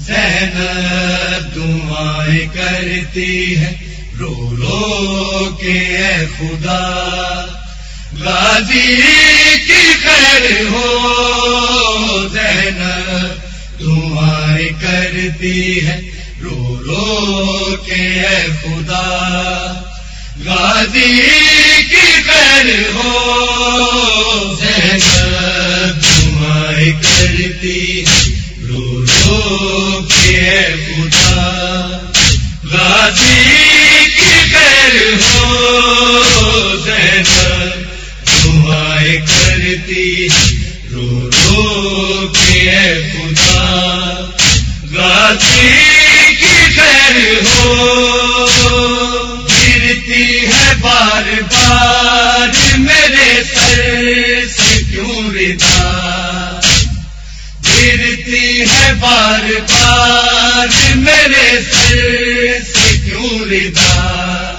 زینب دعائیں کرتی ہے۔ رو رو کے اے خدا۔ غازی کی خیر ہو۔ زینب دعائیں کرتی ہے۔ رو رو کے اے خدا۔ غازی کی خیر ہو۔ کرتی رو رو کے خدا غازی کی خیر ہو گرتی ہے بار بار میرے سر سے کیوں ردا گرتی ہے بار بار میرے سر سے کیوں ردا؟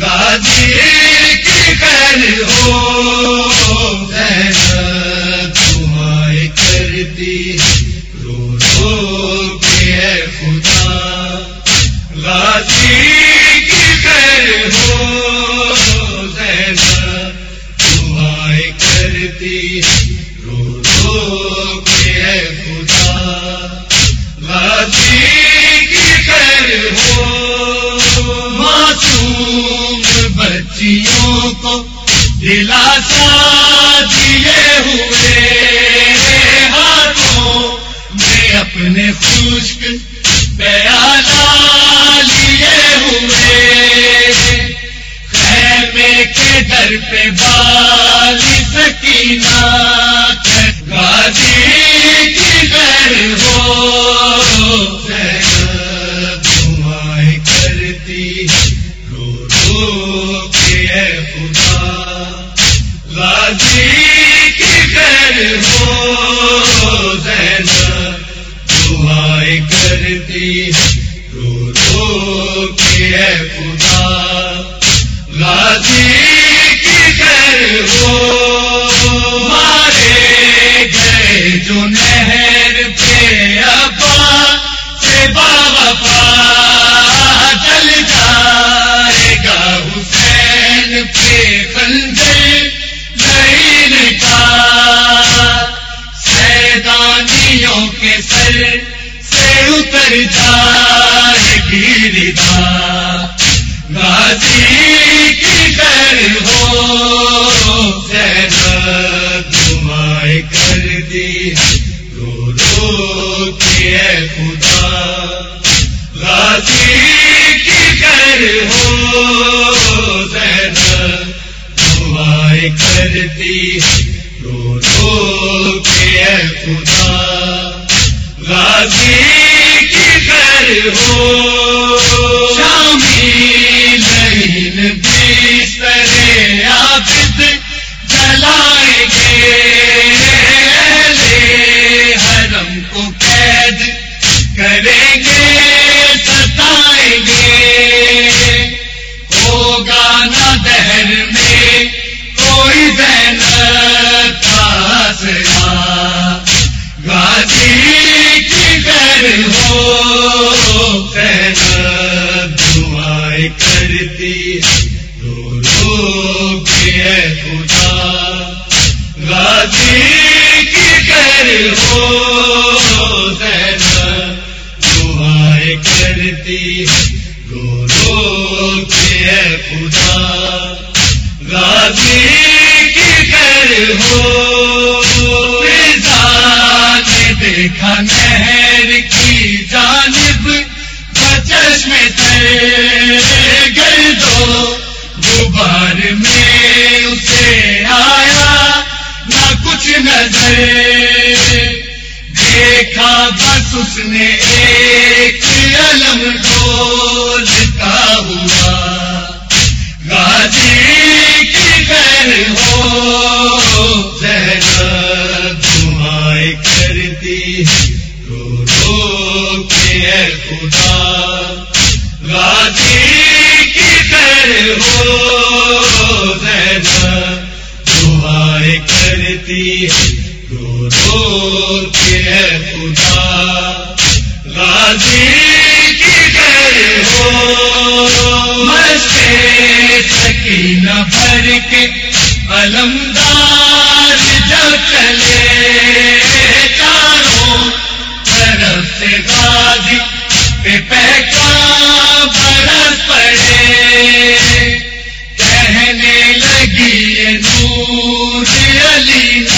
غازی دلاسا دیے ہوئے ہاتھوں میں اپنے خشک پیالہ لیے ہوئے خیمے کے در پہ بال سکینہ غازی کی گھر ہو۔ دعائیں کرتی رو رو کے کے سر سے اتر جائے غازی کی گھر ہو۔ کرتی رو رو کے خدا۔ غازی کی گھر ہو زینب۔ دعائیں کرتی رو رو کے خدا۔ غازی کی گھر ہو۔ دیکھا نہر کی جانب۔ بچش میں تر غبار میں اسے آیا، نہ کچھ نظر۔ دیکھا بس اس نے ایک علم ڈولتا ہوا۔ غازی کی گھر ہو، زینب دعائیں کرتی رو رو کے خدا۔ غازی کی گھر ہو کرتی ہے رو رو کے خدا۔ غازی کی گئے ہو۔ مسے سکینہ بھر کے علم جی۔